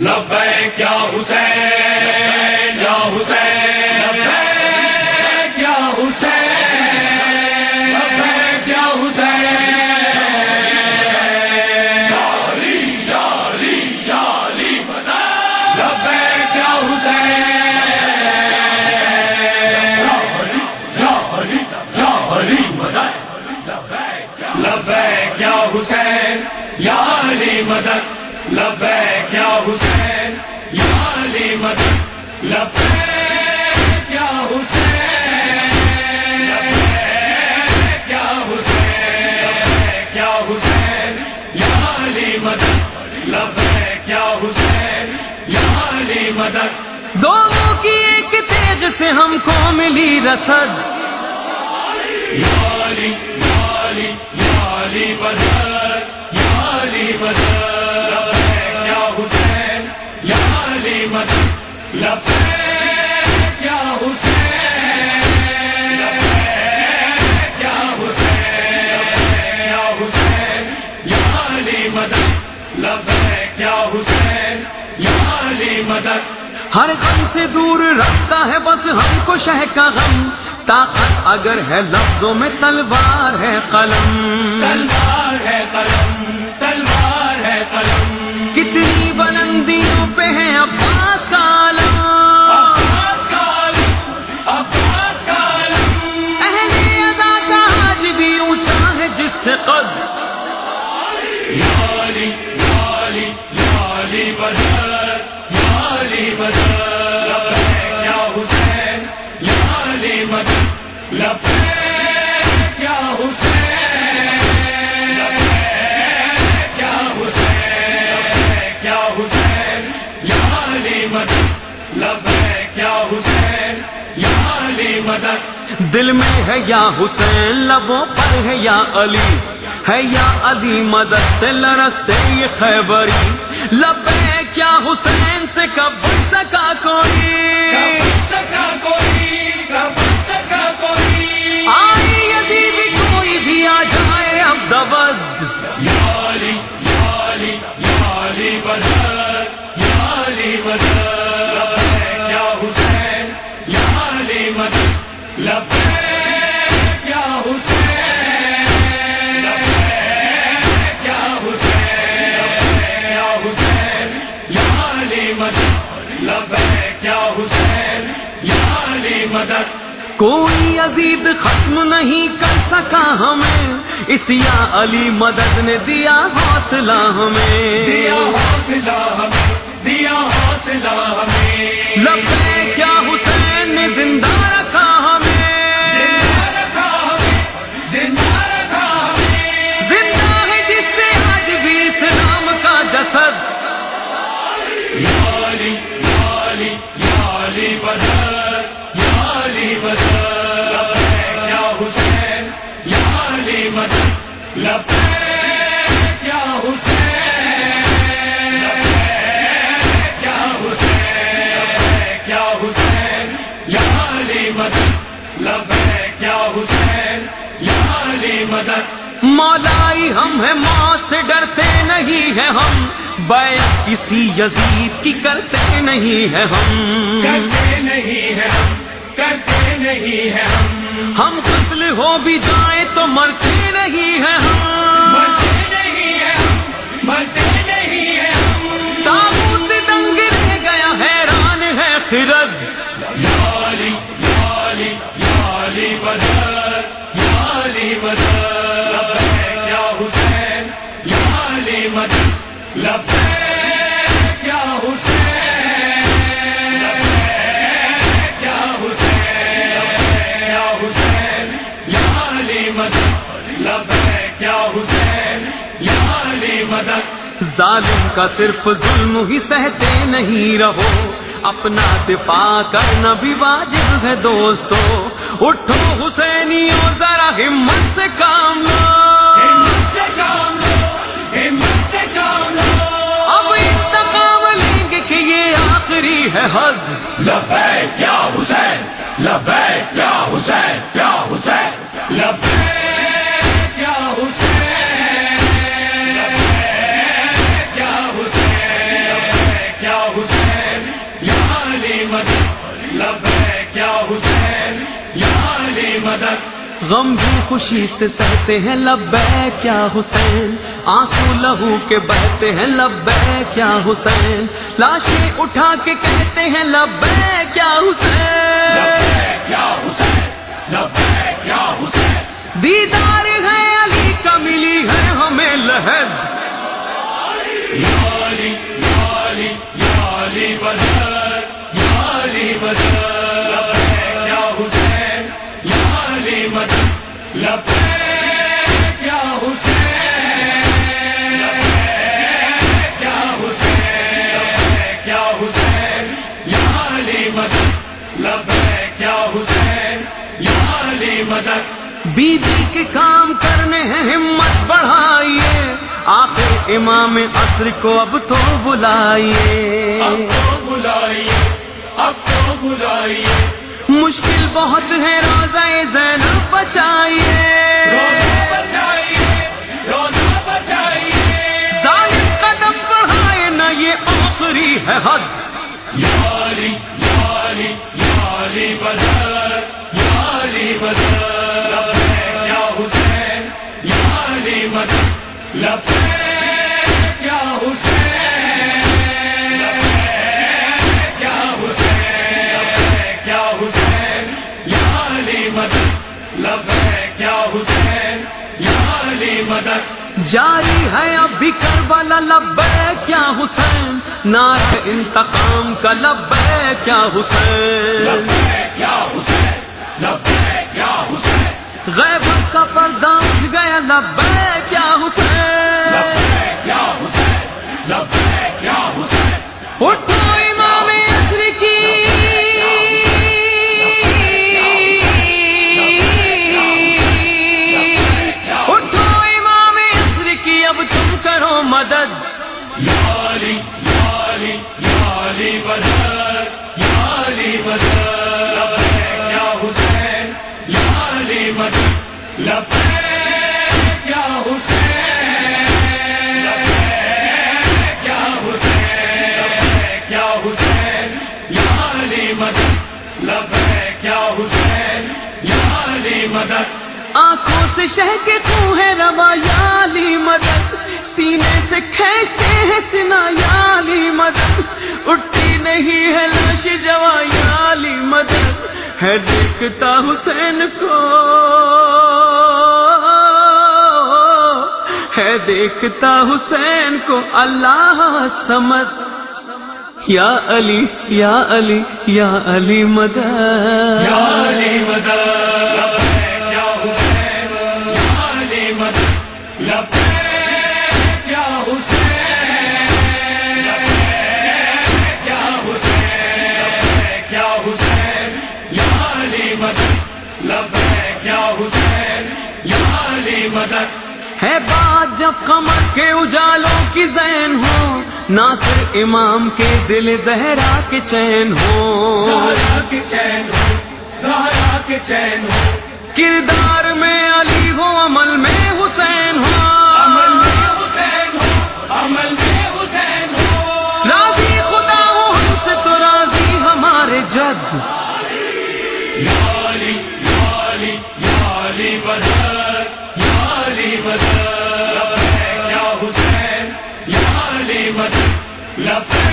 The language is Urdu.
لبیک یا حسین یا حسین لبیک یا حسین لبیک یا حسین جالی جالی جالی بنا لبیک یا حسین جالی جالی بنا لبیک یا حسین یا علی مدد لبیک لبیک یا حسین لبیک یا حسین حسین یا علی مدد لبیک یا حسین یا علی مدد۔ دونوں کی ایک تیز سے ہم کو ملی رسد۔ یا علی یا علی یا علی مدد۔ ہر غم سے دور رکھتا ہے بس ہم کو شہ کا غم طاقت اگر ہے لفظوں میں تلوار ہے قلم۔ تلوار ہے قلم تلوار ہے قلم۔ کتنی بلندیوں پہ ہے عباس کا عالم۔ اہل ادا کا بھی اونچا ہے جس سے قد۔ لب ہے کیا حسین؟ یالی مدد۔ دل میں ہے یا حسین، لبوں پر ہے یا علی؟ ہے یا علی مدد سے لرستے یہ خیبری۔ لب ہے کیا حسین سے کب کوئی عزیز ختم نہیں کر سکا ہمیں اس یا علی مدد نے دیا حوصلہ دیا ہمیں حوصلہ ہمیں دیا حوصلہ ہمیں۔ مدد مولائی ہم ہیں موت سے ڈرتے نہیں ہیں ہم۔ بے کسی یزید کی کرتے نہیں ہیں ہم۔ کرتے نہیں ہے ہم۔ کرتے نہیں ہے ہم۔ قتل ہو بھی جائیں تو مرتے نہیں ہیں ہم۔ مرتے نہیں ہم۔ مرتے نہیں ہم۔ تابوت دنگ رہ گیا حیران ہے خرد۔ مدد۔ ظالم کا صرف ظلم ہی سہتے نہیں رہو۔ اپنا دفاع کرنا بھی واجب ہے دوستو۔ اٹھو حسینیوں ذرا ہمت سے کام لو۔ اب انتقام لیں گے کہ یہ آخری ہے حد۔ لبیک یا حسین لبیک یا حسین یا حسین لبیک۔ غم بھی خوشی سے سہتے ہیں لبے کیا حسین۔ آنسو لہو کے بہتے ہیں لبے کیا حسین۔ لاشیں اٹھا کے کہتے ہیں لبے کیا حسین۔ کیا حسین کیا حسین۔ دیدار ہے علی کا ملی ہے ہمیں لہد۔ یالی یالی یالی بدر یالی بدر۔ حسین مدد۔ بیوی کے کام کرنے ہیں ہمت بڑھائیے۔ آخر امام عصر کو اب تو بلائیے۔ اب تو بلائیے اب تو بلائیے۔ مشکل بہت ہے روزہ زین بچائیے۔ روزہ بچائیے روزہ بچائیے۔ ظالم قدم بڑھائے نہ یہ آخری ہے حد۔ جاری ہے اب بھی کربلا لبے کیا حسین؟ نعت انتقام کا لبے کیا حسین؟ کیا حسین؟ لبے کیا حسین؟ غیب کا پردہ گیا لبے کیا حسین۔ حسین لبے کیا حسین۔ اٹھو امام عصر کی۔ اٹھو امام عصر کی اب تم کرو مدد۔ یالی یالی یالی بدر یالی بدر۔ کیا حسین مدد؟ آنکھوں سے شہ کے تو ہے روا یالی مدد؟ سینے سے کھینچتے ہیں سنا یالی مدد؟ اٹھتی نہیں ہے لاش جوا یالی مدد؟ ہے دیکھتا حسین کو، ہے دیکھتا حسین کو، اللہ سمت یا علی یا علی یا علی مدد۔ حسین یالی مدد۔ حسین مدد۔ ہے بات جب کمر کے اجالوں کی زین ہو ناصر امام کے دل زہرا کے چین ہو۔ کے چین ہو کے چین ہو۔ کردار میں علی ہو عمل میں حسین ہو۔ لفظ